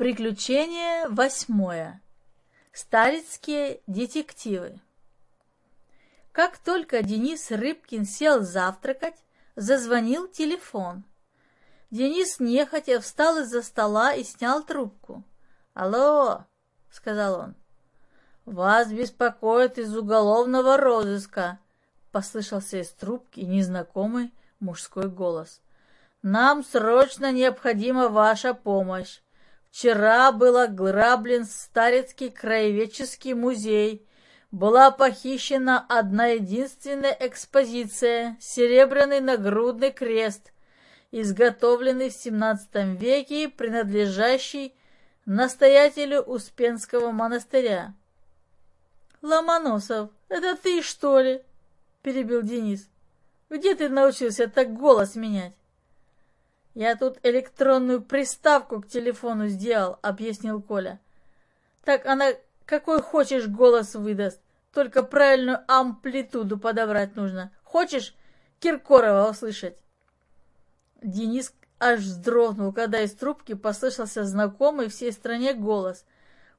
Приключение восьмое. Старицкие детективы. Как только Денис Рыбкин сел завтракать, зазвонил телефон. Денис нехотя встал из-за стола и снял трубку. «Алло!» — сказал он. «Вас беспокоит из уголовного розыска!» — послышался из трубки незнакомый мужской голос. «Нам срочно необходима ваша помощь. Вчера был ограблен Старецкий краеведческий музей. Была похищена одна единственная экспозиция – серебряный нагрудный крест, изготовленный в XVII веке, принадлежащий настоятелю Успенского монастыря. «Ломоносов, это ты, что ли?» – перебил Денис. «Где ты научился так голос менять?» «Я тут электронную приставку к телефону сделал», — объяснил Коля. «Так она какой хочешь голос выдаст, только правильную амплитуду подобрать нужно. Хочешь Киркорова услышать?» Денис аж вздрогнул, когда из трубки послышался знакомый всей стране голос,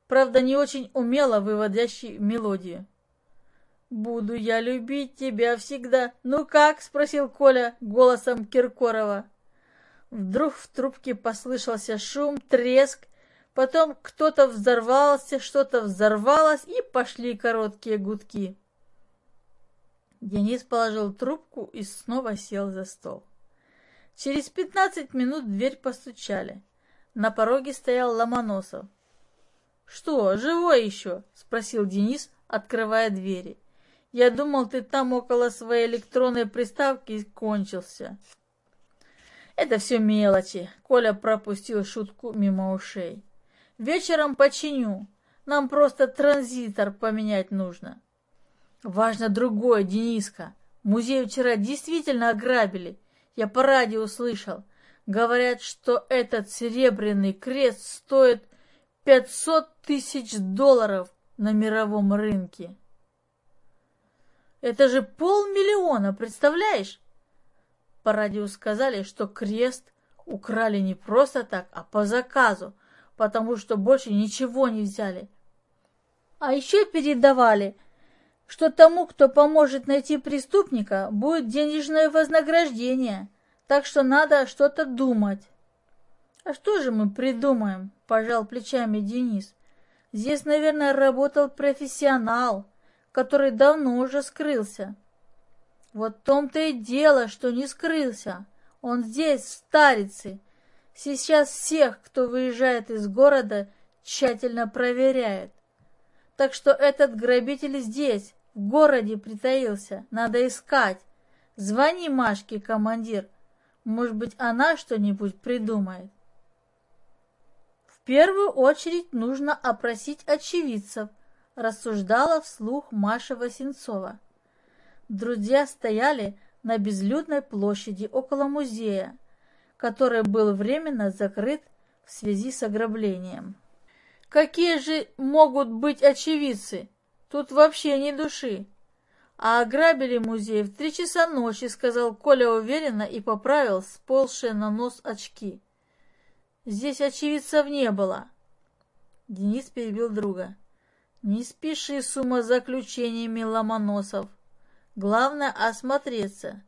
правда, не очень умело выводящий мелодию. «Буду я любить тебя всегда». «Ну как?» — спросил Коля голосом Киркорова. Вдруг в трубке послышался шум, треск, потом кто-то взорвался, что-то взорвалось, и пошли короткие гудки. Денис положил трубку и снова сел за стол. Через пятнадцать минут дверь постучали. На пороге стоял Ломоносов. «Что, живой еще?» — спросил Денис, открывая двери. «Я думал, ты там около своей электронной приставки кончился». Это все мелочи. Коля пропустил шутку мимо ушей. Вечером починю. Нам просто транзитор поменять нужно. Важно другое, Дениска. Музей вчера действительно ограбили. Я по радио услышал. Говорят, что этот серебряный крест стоит 500 тысяч долларов на мировом рынке. Это же полмиллиона, представляешь? По радио сказали, что крест украли не просто так, а по заказу, потому что больше ничего не взяли. А еще передавали, что тому, кто поможет найти преступника, будет денежное вознаграждение, так что надо что-то думать. «А что же мы придумаем?» – пожал плечами Денис. «Здесь, наверное, работал профессионал, который давно уже скрылся». Вот в том-то и дело, что не скрылся. Он здесь, в Старице. Сейчас всех, кто выезжает из города, тщательно проверяет. Так что этот грабитель здесь, в городе притаился. Надо искать. Звони Машке, командир. Может быть, она что-нибудь придумает. В первую очередь нужно опросить очевидцев, рассуждала вслух Маша Васенцова. Друзья стояли на безлюдной площади около музея, который был временно закрыт в связи с ограблением. Какие же могут быть очевидцы? Тут вообще ни души. А ограбили музей в три часа ночи, сказал Коля уверенно и поправил сползшие на нос очки. Здесь очевидцев не было. Денис перебил друга. Не спеши с умозаключениями Ломоносов. Главное осмотреться.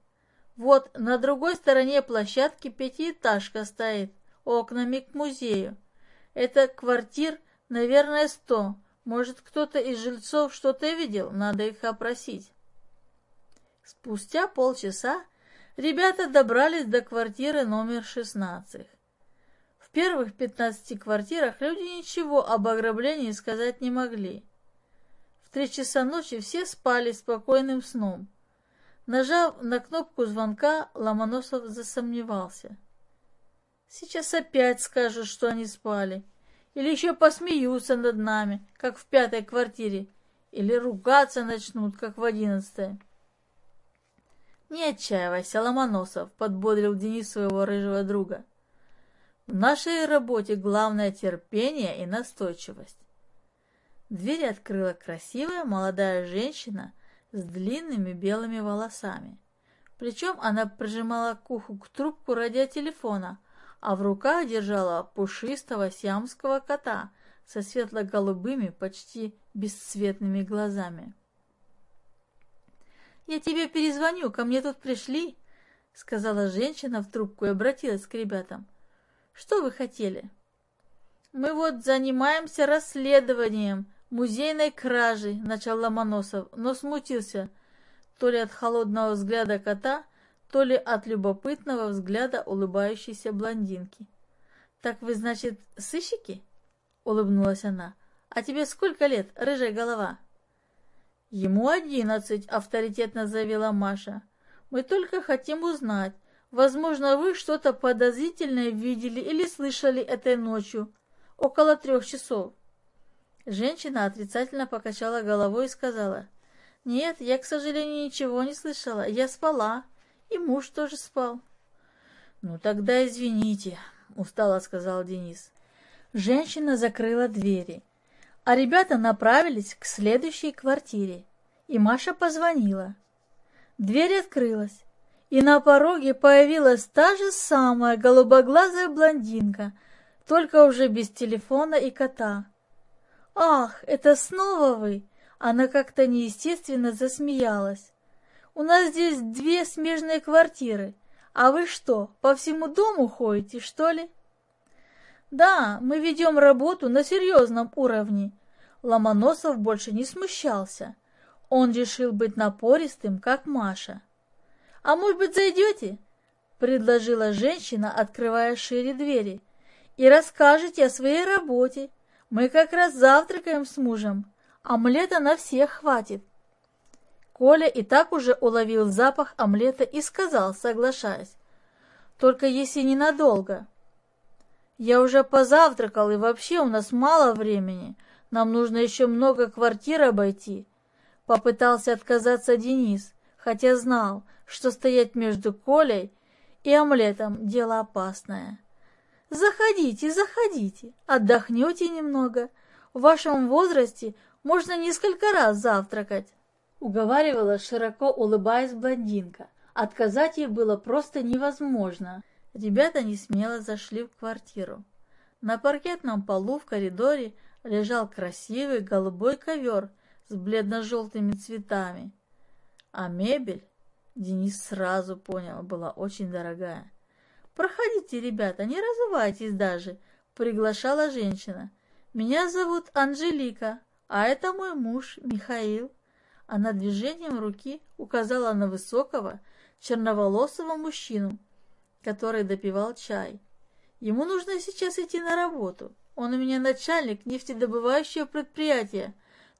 Вот на другой стороне площадки пятиэтажка стоит, окнами к музею. Это квартир, наверное, сто. Может, кто-то из жильцов что-то видел, надо их опросить. Спустя полчаса ребята добрались до квартиры номер 16. В первых 15 квартирах люди ничего об ограблении сказать не могли три часа ночи все спали спокойным сном. Нажав на кнопку звонка, Ломоносов засомневался. Сейчас опять скажут, что они спали. Или еще посмеются над нами, как в пятой квартире. Или ругаться начнут, как в одиннадцатой. «Не отчаивайся, Ломоносов», — подбодрил Денис своего рыжего друга. «В нашей работе главное терпение и настойчивость. Дверь открыла красивая молодая женщина с длинными белыми волосами. Причем она прижимала к уху к трубку радиотелефона, а в руках держала пушистого сиамского кота со светло-голубыми, почти бесцветными глазами. «Я тебе перезвоню, ко мне тут пришли», — сказала женщина в трубку и обратилась к ребятам. «Что вы хотели?» «Мы вот занимаемся расследованием музейной кражи», — начал Ломоносов, но смутился то ли от холодного взгляда кота, то ли от любопытного взгляда улыбающейся блондинки. «Так вы, значит, сыщики?» — улыбнулась она. «А тебе сколько лет, рыжая голова?» «Ему одиннадцать», — авторитетно заявила Маша. «Мы только хотим узнать. Возможно, вы что-то подозрительное видели или слышали этой ночью, около трех часов». Женщина отрицательно покачала головой и сказала, «Нет, я, к сожалению, ничего не слышала. Я спала, и муж тоже спал». «Ну тогда извините», — устало сказал Денис. Женщина закрыла двери а ребята направились к следующей квартире, и Маша позвонила. Дверь открылась, и на пороге появилась та же самая голубоглазая блондинка, только уже без телефона и кота. «Ах, это снова вы!» Она как-то неестественно засмеялась. «У нас здесь две смежные квартиры. А вы что, по всему дому ходите, что ли?» Да, мы ведем работу на серьезном уровне. Ломоносов больше не смущался. Он решил быть напористым, как Маша. «А может быть, зайдете?» — предложила женщина, открывая шире двери. «И расскажете о своей работе. Мы как раз завтракаем с мужем. Омлета на всех хватит». Коля и так уже уловил запах омлета и сказал, соглашаясь. «Только если ненадолго». Я уже позавтракал, и вообще у нас мало времени. Нам нужно еще много квартир обойти. Попытался отказаться Денис, хотя знал, что стоять между Колей и омлетом – дело опасное. Заходите, заходите, отдохнете немного. В вашем возрасте можно несколько раз завтракать. Уговаривала, широко улыбаясь блондинка. Отказать ей было просто невозможно. Ребята не смело зашли в квартиру. На паркетном полу в коридоре лежал красивый голубой ковер с бледно-желтыми цветами. А мебель, Денис сразу понял, была очень дорогая. «Проходите, ребята, не разувайтесь даже», — приглашала женщина. «Меня зовут Анжелика, а это мой муж Михаил». Она движением руки указала на высокого, черноволосого мужчину, который допивал чай. Ему нужно сейчас идти на работу. Он у меня начальник нефтедобывающего предприятия,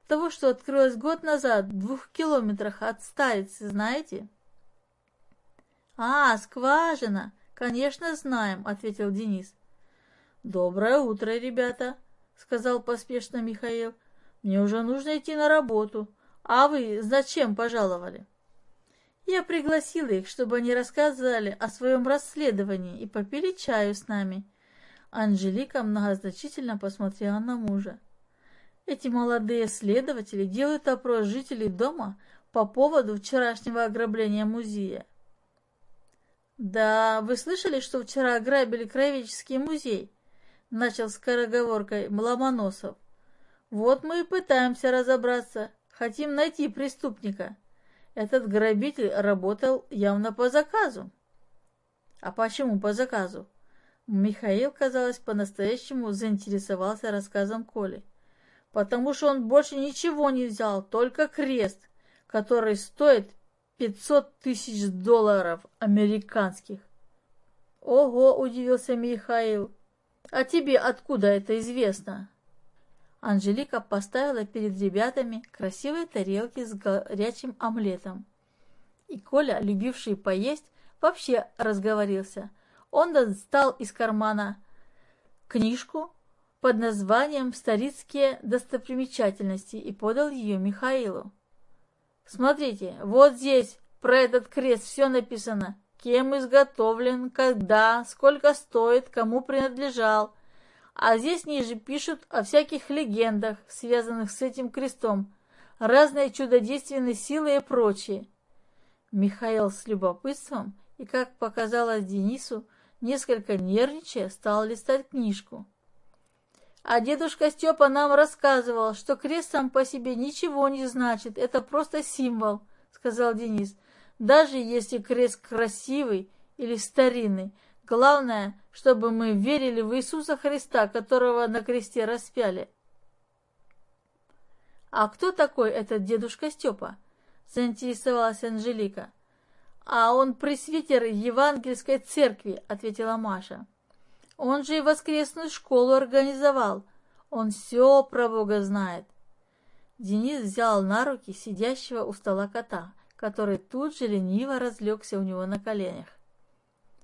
того, что открылось год назад в двух километрах от Старицы, знаете? «А, скважина! Конечно, знаем», — ответил Денис. «Доброе утро, ребята», — сказал поспешно Михаил. «Мне уже нужно идти на работу. А вы зачем пожаловали?» Я пригласила их, чтобы они рассказали о своем расследовании и попили чаю с нами. Анжелика многозначительно посмотрела на мужа. Эти молодые следователи делают опрос жителей дома по поводу вчерашнего ограбления музея. «Да, вы слышали, что вчера ограбили Краеведческий музей?» Начал скороговоркой Ломоносов. «Вот мы и пытаемся разобраться. Хотим найти преступника». Этот грабитель работал явно по заказу. А почему по заказу? Михаил, казалось, по-настоящему заинтересовался рассказом Коли. Потому что он больше ничего не взял, только крест, который стоит 500 тысяч долларов американских. Ого, удивился Михаил. А тебе откуда это известно? Анжелика поставила перед ребятами красивые тарелки с горячим омлетом. И Коля, любивший поесть, вообще разговорился. Он достал из кармана книжку под названием «Старицкие достопримечательности» и подал ее Михаилу. «Смотрите, вот здесь про этот крест все написано. Кем изготовлен, когда, сколько стоит, кому принадлежал» А здесь ниже пишут о всяких легендах, связанных с этим крестом, разные чудодейственные силы и прочее. Михаил с любопытством и, как показалось Денису, несколько нервничая, стал листать книжку. А дедушка Степа нам рассказывал, что крест сам по себе ничего не значит, это просто символ, сказал Денис. Даже если крест красивый или старинный, главное, чтобы мы верили в Иисуса Христа, которого на кресте распяли. А кто такой этот дедушка Степа? заинтересовалась Анжелика. «А он пресвитер Евангельской церкви», — ответила Маша. «Он же и воскресную школу организовал. Он все про Бога знает». Денис взял на руки сидящего у стола кота, который тут же лениво разлегся у него на коленях.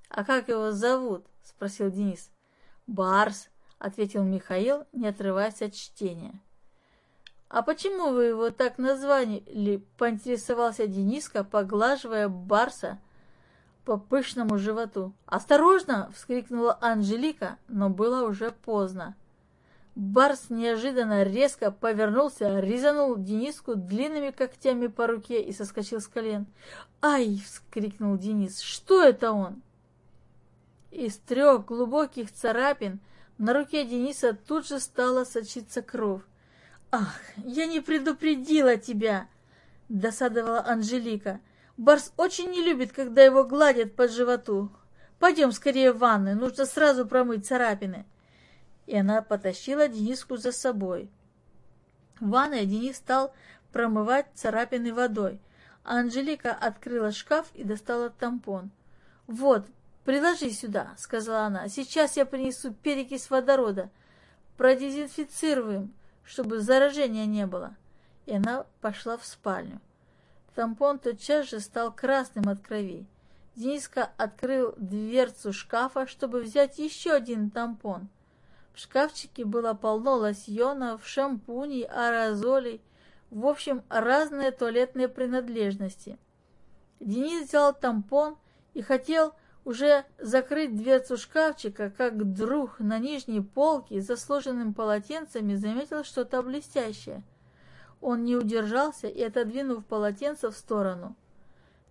«А как его зовут?» — спросил Денис. «Барс», — ответил Михаил, не отрываясь от чтения. «А почему вы его так назвали?» – поинтересовался Дениска, поглаживая Барса по пышному животу. «Осторожно!» – вскрикнула Анжелика, но было уже поздно. Барс неожиданно резко повернулся, резанул Дениску длинными когтями по руке и соскочил с колен. «Ай!» – вскрикнул Денис. «Что это он?» Из трех глубоких царапин на руке Дениса тут же стала сочиться кровь. «Ах, я не предупредила тебя!» – досадовала Анжелика. «Барс очень не любит, когда его гладят по животу. Пойдем скорее в ванную, нужно сразу промыть царапины». И она потащила Дениску за собой. В ванной Денис стал промывать царапины водой, а Анжелика открыла шкаф и достала тампон. «Вот, приложи сюда», — сказала она. «Сейчас я принесу перекись водорода. Продезинфицируем чтобы заражения не было. И она пошла в спальню. Тампон тотчас же стал красным от крови. Дениска открыл дверцу шкафа, чтобы взять еще один тампон. В шкафчике было полно лосьонов, шампуней, аэрозолей, в общем, разные туалетные принадлежности. Денис взял тампон и хотел уже закрыть дверцу шкафчика, как вдруг на нижней полке за сложенным полотенцами заметил что-то блестящее. Он не удержался и, отодвинув полотенце в сторону,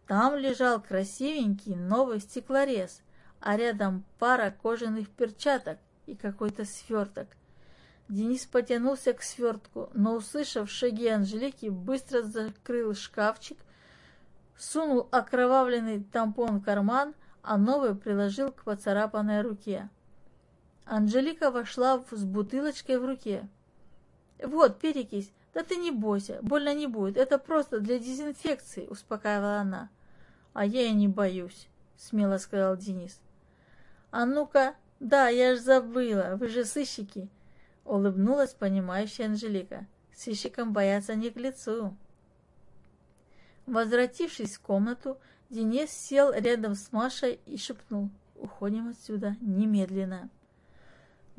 там лежал красивенький новый стеклорез, а рядом пара кожаных перчаток и какой-то сверток. Денис потянулся к свертку, но, услышав шаги Анжелики, быстро закрыл шкафчик, сунул окровавленный тампон в карман, а новый приложил к поцарапанной руке. Анжелика вошла с бутылочкой в руке. «Вот, перекись, да ты не бойся, больно не будет, это просто для дезинфекции», — успокаивала она. «А я и не боюсь», — смело сказал Денис. «А ну-ка, да, я ж забыла, вы же сыщики», — улыбнулась понимающая Анжелика. «Сыщикам бояться не к лицу». Возвратившись в комнату, Денис сел рядом с Машей и шепнул. «Уходим отсюда немедленно».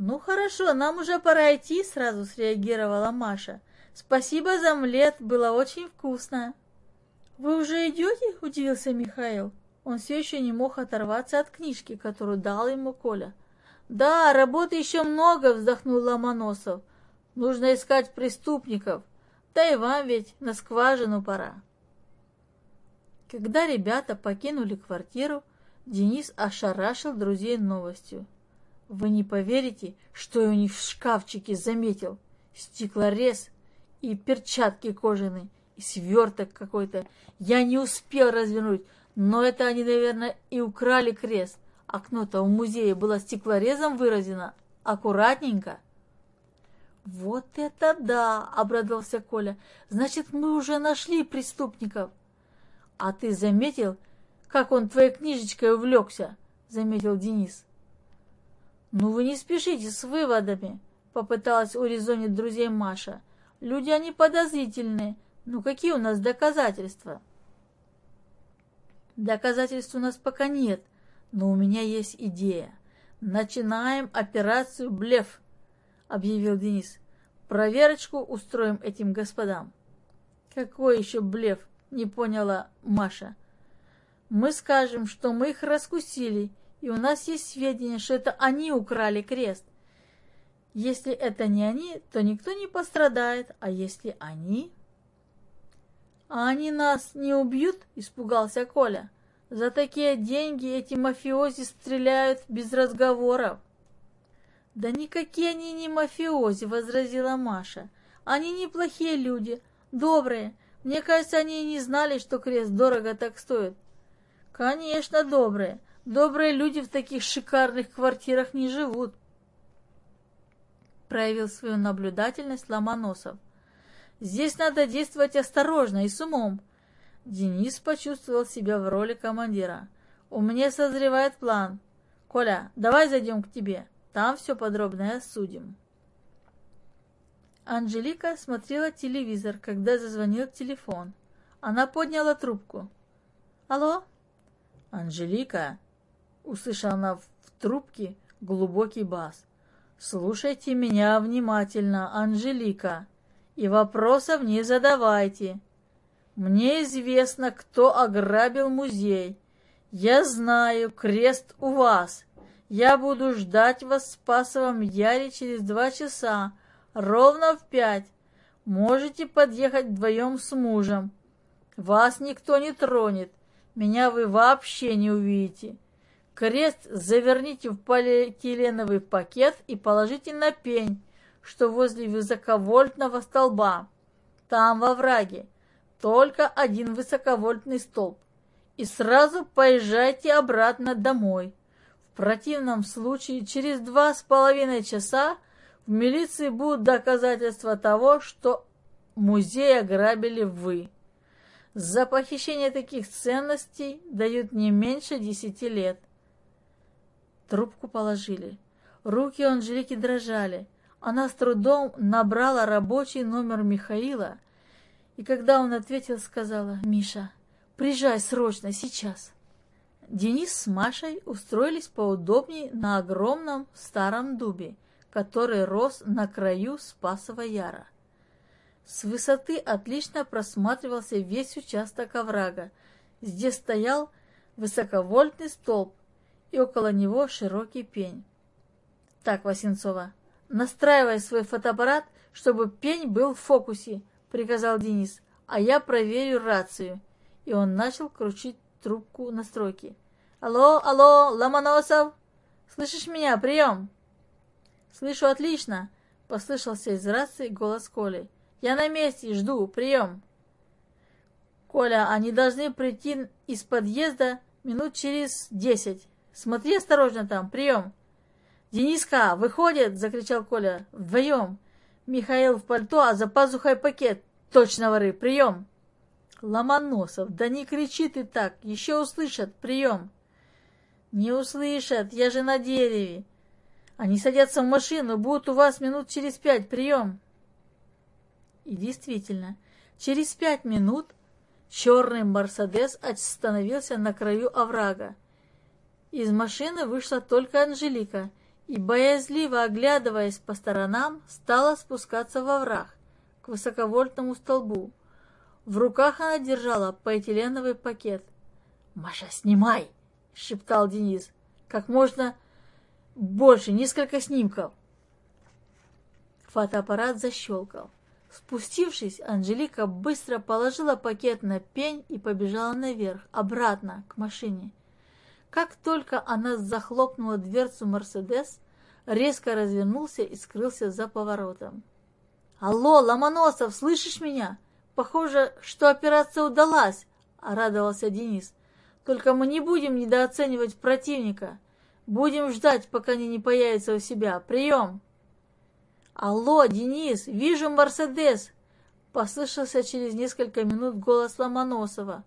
«Ну хорошо, нам уже пора идти», — сразу среагировала Маша. «Спасибо за омлет, было очень вкусно». «Вы уже идете?» — удивился Михаил. Он все еще не мог оторваться от книжки, которую дал ему Коля. «Да, работы еще много», — вздохнул Ломоносов. «Нужно искать преступников. Да и вам ведь на скважину пора». Когда ребята покинули квартиру, Денис ошарашил друзей новостью. Вы не поверите, что я у них в шкафчике заметил. Стеклорез и перчатки кожаные, и сверток какой-то. Я не успел развернуть, но это они, наверное, и украли крест. Окно-то в музее было стеклорезом выразено. Аккуратненько. «Вот это да!» — обрадовался Коля. «Значит, мы уже нашли преступников!» «А ты заметил, как он твоей книжечкой увлекся?» — заметил Денис. «Ну вы не спешите с выводами», — попыталась урезонить друзей Маша. «Люди они подозрительные. Ну какие у нас доказательства?» «Доказательств у нас пока нет, но у меня есть идея. Начинаем операцию «Блеф», — объявил Денис. «Проверочку устроим этим господам». «Какой еще блеф?» не поняла Маша. Мы скажем, что мы их раскусили, и у нас есть сведения, что это они украли крест. Если это не они, то никто не пострадает, а если они... А они нас не убьют, испугался Коля. За такие деньги эти мафиози стреляют без разговоров. «Да никакие они не мафиози», — возразила Маша. «Они неплохие люди, добрые. Мне кажется, они и не знали, что крест дорого так стоит». «Конечно, добрые. Добрые люди в таких шикарных квартирах не живут», — проявил свою наблюдательность Ломоносов. «Здесь надо действовать осторожно и с умом». Денис почувствовал себя в роли командира. «У меня созревает план. Коля, давай зайдем к тебе». Там все подробно осудим. Анжелика смотрела телевизор, когда зазвонил телефон. Она подняла трубку. «Алло?» «Анжелика?» Услышала она в трубке глубокий бас. «Слушайте меня внимательно, Анжелика, и вопросов не задавайте. Мне известно, кто ограбил музей. Я знаю, крест у вас, я буду ждать вас в Спасовом Яре через два часа, ровно в пять. Можете подъехать вдвоем с мужем. Вас никто не тронет, меня вы вообще не увидите. Крест заверните в полиэтиленовый пакет и положите на пень, что возле высоковольтного столба. Там во враге только один высоковольтный столб. И сразу поезжайте обратно домой. В противном случае через два с половиной часа в милиции будут доказательства того, что музей ограбили вы. За похищение таких ценностей дают не меньше десяти лет. Трубку положили. Руки Анжелики дрожали. Она с трудом набрала рабочий номер Михаила, и когда он ответил, сказала, «Миша, приезжай срочно, сейчас». Денис с Машей устроились поудобнее на огромном старом дубе, который рос на краю Спасова Яра. С высоты отлично просматривался весь участок оврага. Здесь стоял высоковольтный столб, и около него широкий пень. «Так, Васенцова, настраивай свой фотоаппарат, чтобы пень был в фокусе», — приказал Денис, «а я проверю рацию». И он начал крутить трубку настройки. «Алло, алло, Ломоносов! Слышишь меня? Прием!» «Слышу отлично!» — послышался из рации голос Коли. «Я на месте, жду, прием!» «Коля, они должны прийти из подъезда минут через десять. Смотри осторожно там, прием!» «Дениска, выходит!» — закричал Коля. «Вдвоем!» «Михаил в пальто, а за пазухой пакет. Точно воры, прием!» Ломоносов, да не кричи ты так, еще услышат, прием. Не услышат, я же на дереве. Они садятся в машину, будут у вас минут через пять, прием. И действительно, через пять минут черный Мерседес остановился на краю оврага. Из машины вышла только Анжелика и, боязливо оглядываясь по сторонам, стала спускаться во враг к высоковольтному столбу. В руках она держала полиэтиленовый пакет. «Маша, снимай!» — шептал Денис. «Как можно больше, несколько снимков!» Фотоаппарат защелкал. Спустившись, Анжелика быстро положила пакет на пень и побежала наверх, обратно, к машине. Как только она захлопнула дверцу «Мерседес», резко развернулся и скрылся за поворотом. «Алло, Ломоносов, слышишь меня?» Похоже, что операция удалась, радовался Денис. Только мы не будем недооценивать противника. Будем ждать, пока они не появятся у себя. Прием! Алло, Денис, вижу Мерседес! Послышался через несколько минут голос Ломоносова.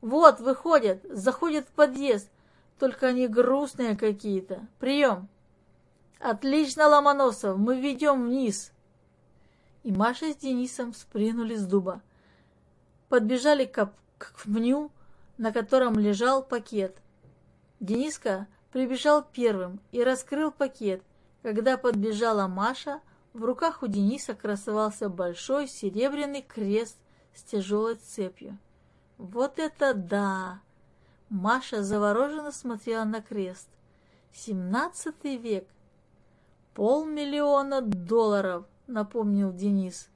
Вот, выходят, заходят в подъезд. Только они грустные какие-то. Прием! Отлично, Ломоносов, мы ведем вниз и Маша с Денисом спрыгнули с дуба. Подбежали к, к пню, на котором лежал пакет. Дениска прибежал первым и раскрыл пакет. Когда подбежала Маша, в руках у Дениса красовался большой серебряный крест с тяжелой цепью. Вот это да! Маша завороженно смотрела на крест. Семнадцатый век. Полмиллиона долларов –— напомнил Денис.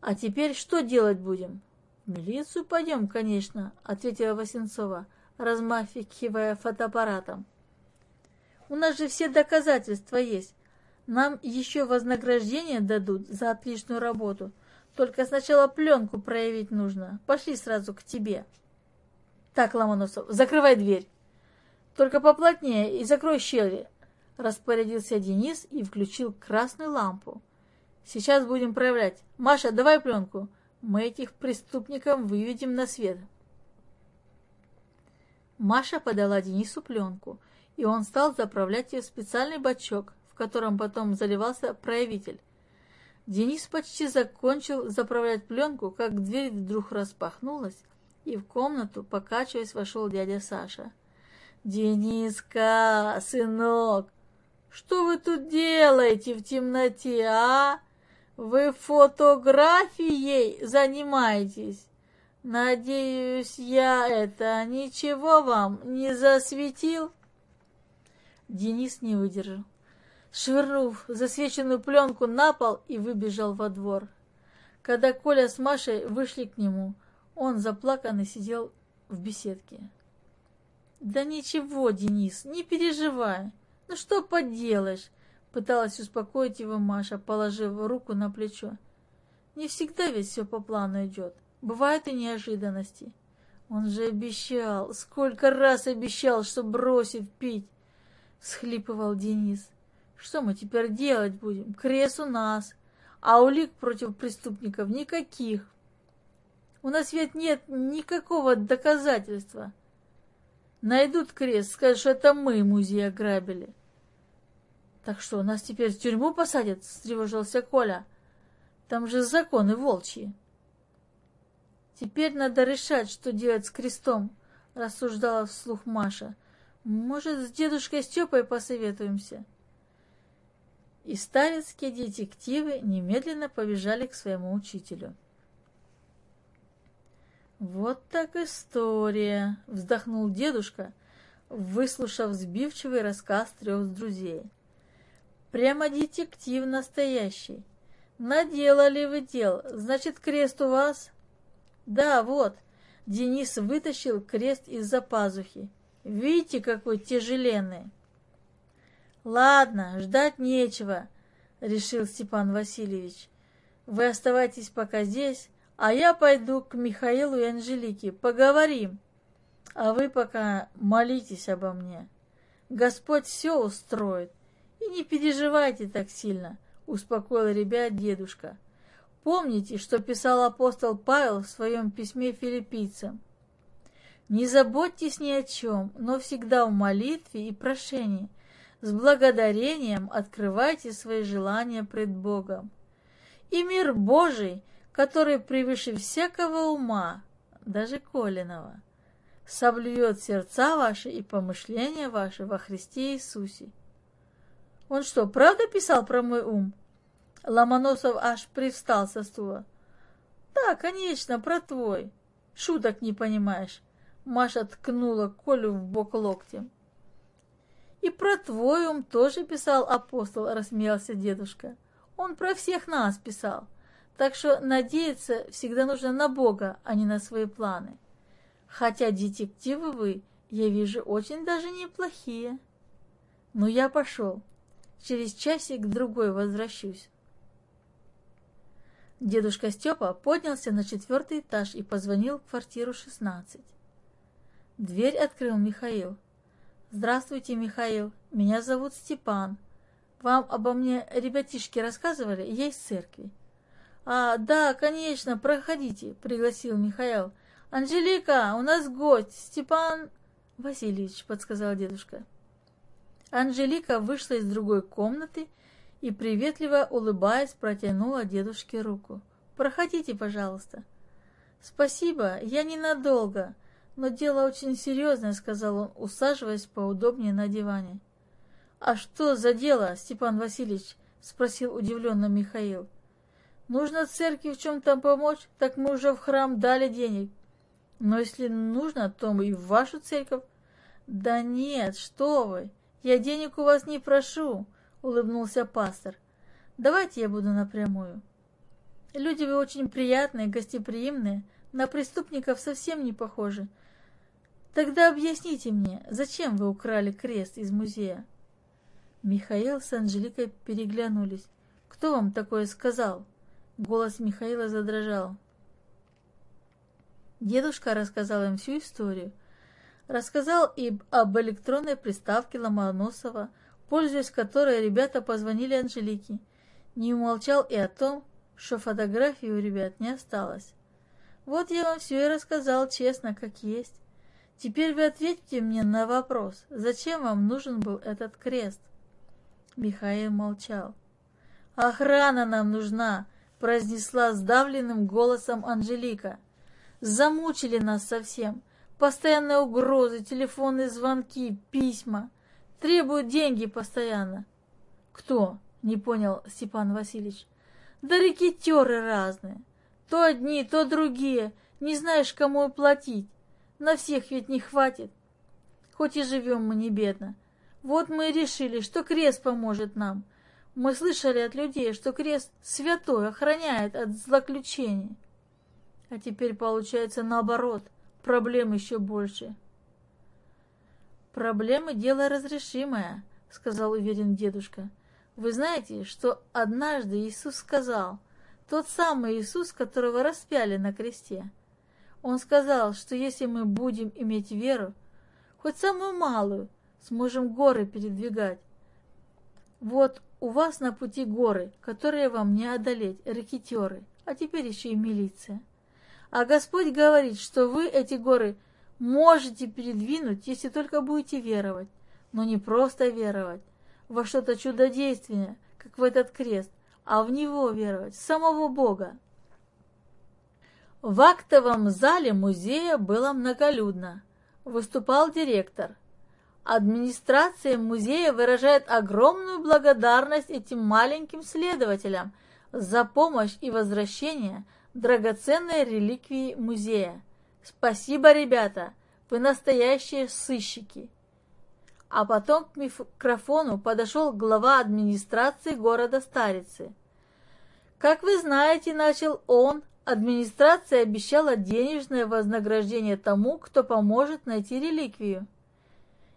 «А теперь что делать будем?» милицию пойдем, конечно», — ответила Васенцова, размахивая фотоаппаратом. «У нас же все доказательства есть. Нам еще вознаграждение дадут за отличную работу. Только сначала пленку проявить нужно. Пошли сразу к тебе». «Так, Ломоносов, закрывай дверь. Только поплотнее и закрой щели», — распорядился Денис и включил красную лампу. «Сейчас будем проявлять. Маша, давай пленку». Мы этих преступников выведем на свет. Маша подала Денису пленку, и он стал заправлять ее в специальный бачок, в котором потом заливался проявитель. Денис почти закончил заправлять пленку, как дверь вдруг распахнулась, и в комнату, покачиваясь, вошел дядя Саша. «Дениска, сынок, что вы тут делаете в темноте, а?» Вы фотографией занимаетесь? Надеюсь, я это ничего вам не засветил? Денис не выдержал. Швырнув засвеченную пленку на пол и выбежал во двор. Когда Коля с Машей вышли к нему, он заплаканный сидел в беседке. «Да ничего, Денис, не переживай. Ну что поделаешь, Пыталась успокоить его Маша, положив руку на плечо. Не всегда ведь все по плану идет. Бывают и неожиданности. Он же обещал, сколько раз обещал, что бросит пить. Схлипывал Денис. Что мы теперь делать будем? Крест у нас, а улик против преступников никаких. У нас ведь нет никакого доказательства. Найдут крест, скажут, что это мы музей ограбили. «Так что, нас теперь в тюрьму посадят?» — встревожился Коля. «Там же законы волчьи». «Теперь надо решать, что делать с крестом», — рассуждала вслух Маша. «Может, с дедушкой Степой посоветуемся?» И старецкие детективы немедленно побежали к своему учителю. «Вот так история!» — вздохнул дедушка, выслушав сбивчивый рассказ трех друзей. Прямо детектив настоящий. Наделали вы дел. Значит, крест у вас? Да, вот. Денис вытащил крест из-за пазухи. Видите, какой тяжеленный. Ладно, ждать нечего, решил Степан Васильевич. Вы оставайтесь пока здесь, а я пойду к Михаилу и Анжелике, поговорим. А вы пока молитесь обо мне. Господь все устроит. И не переживайте так сильно, успокоил ребят дедушка. Помните, что писал апостол Павел в своем письме филиппийцам. Не заботьтесь ни о чем, но всегда в молитве и прошении, с благодарением открывайте свои желания пред Богом. И мир Божий, который превыше всякого ума, даже Колиного, соблюет сердца ваши и помышления ваши во Христе Иисусе. Он что, правда писал про мой ум? Ломоносов аж привстал со стула. Да, конечно, про твой. Шуток не понимаешь. Маша ткнула Колю в бок локтем. И про твой ум тоже писал апостол, рассмеялся дедушка. Он про всех нас писал. Так что надеяться всегда нужно на Бога, а не на свои планы. Хотя детективы вы, я вижу, очень даже неплохие. Ну, я пошел. Через часик-другой возвращусь. Дедушка Степа поднялся на четвертый этаж и позвонил в квартиру 16. Дверь открыл Михаил. «Здравствуйте, Михаил. Меня зовут Степан. Вам обо мне ребятишки рассказывали? Я из церкви». «А, да, конечно, проходите», — пригласил Михаил. «Анжелика, у нас гость, Степан...» «Васильевич», — подсказал дедушка. Анжелика вышла из другой комнаты и, приветливо улыбаясь, протянула дедушке руку. «Проходите, пожалуйста». «Спасибо, я ненадолго, но дело очень серьезное», — сказал он, усаживаясь поудобнее на диване. «А что за дело, Степан Васильевич?» — спросил удивленно Михаил. «Нужно церкви в чем-то помочь, так мы уже в храм дали денег. Но если нужно, то мы и в вашу церковь». «Да нет, что вы!» «Я денег у вас не прошу», — улыбнулся пастор. «Давайте я буду напрямую». «Люди вы очень приятные, гостеприимные, на преступников совсем не похожи. Тогда объясните мне, зачем вы украли крест из музея? Михаил с Анжеликой переглянулись. Кто вам такое сказал? Голос Михаила задрожал. Дедушка рассказал им всю историю. Рассказал и об электронной приставке Ломоносова, пользуясь которой ребята позвонили Анжелике. Не умолчал и о том, что фотографии у ребят не осталось. Вот я вам все и рассказал честно, как есть. Теперь вы ответьте мне на вопрос, зачем вам нужен был этот крест? Михаил молчал. «Охрана нам нужна!» – произнесла сдавленным голосом Анжелика. «Замучили нас совсем. Постоянные угрозы, телефонные звонки, письма. Требуют деньги постоянно». «Кто?» – не понял Степан Васильевич. «Да рекетеры разные. То одни, то другие. Не знаешь, кому платить. На всех ведь не хватит. Хоть и живем мы не бедно. Вот мы и решили, что крест поможет нам. Мы слышали от людей, что крест святой охраняет от злоключений. А теперь получается наоборот, проблем еще больше. Проблемы – дело разрешимое, сказал уверен дедушка. Вы знаете, что однажды Иисус сказал, тот самый Иисус, которого распяли на кресте. Он сказал, что если мы будем иметь веру, хоть самую малую, сможем горы передвигать. Вот у вас на пути горы, которые вам не одолеть, рекетеры, а теперь еще и милиция. А Господь говорит, что вы эти горы можете передвинуть, если только будете веровать. Но не просто веровать во что-то чудодейственное, как в этот крест, а в Него веровать, в самого Бога. В актовом зале музея было многолюдно. Выступал директор. Администрация музея выражает огромную благодарность этим маленьким следователям за помощь и возвращение драгоценной реликвии музея. Спасибо, ребята, вы настоящие сыщики. А потом к микрофону подошел глава администрации города Старицы. Как вы знаете, начал он, Администрация обещала денежное вознаграждение тому, кто поможет найти реликвию.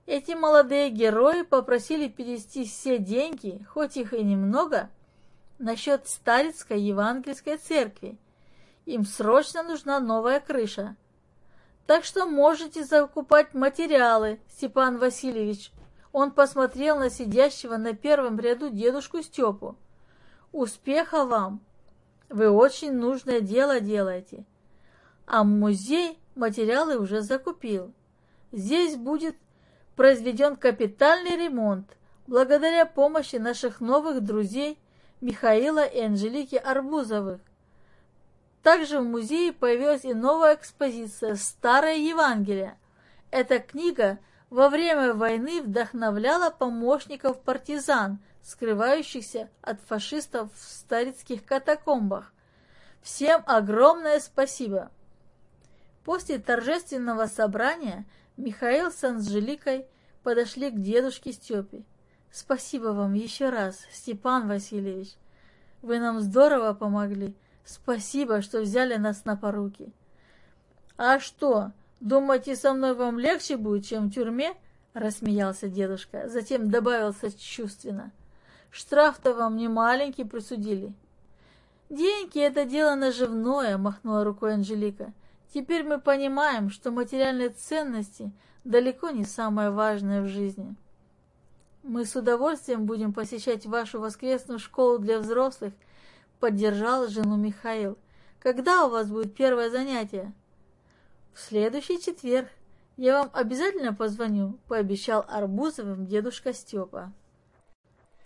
Эти молодые герои попросили перевести все деньги, хоть их и немного, на счет Старицкой Евангельской церкви. Им срочно нужна новая крыша. Так что можете закупать материалы, Степан Васильевич. Он посмотрел на сидящего на первом ряду дедушку Степу. Успеха вам! Вы очень нужное дело делаете. А музей материалы уже закупил. Здесь будет произведен капитальный ремонт благодаря помощи наших новых друзей Михаила и Анжелики Арбузовых. Также в музее появилась и новая экспозиция «Старое Евангелие». Эта книга во время войны вдохновляла помощников партизан – скрывающихся от фашистов в старицких катакомбах. Всем огромное спасибо! После торжественного собрания Михаил с Анжеликой подошли к дедушке Степе. «Спасибо вам еще раз, Степан Васильевич. Вы нам здорово помогли. Спасибо, что взяли нас на поруки». «А что, думаете, со мной вам легче будет, чем в тюрьме?» – рассмеялся дедушка, затем добавил сочувственно – Штраф-то вам не маленький присудили. Деньги — это дело наживное, махнула рукой Анжелика. Теперь мы понимаем, что материальные ценности далеко не самое важное в жизни. Мы с удовольствием будем посещать вашу воскресную школу для взрослых, поддержал жену Михаил. Когда у вас будет первое занятие? В следующий четверг. Я вам обязательно позвоню, пообещал Арбузовым дедушка Степа.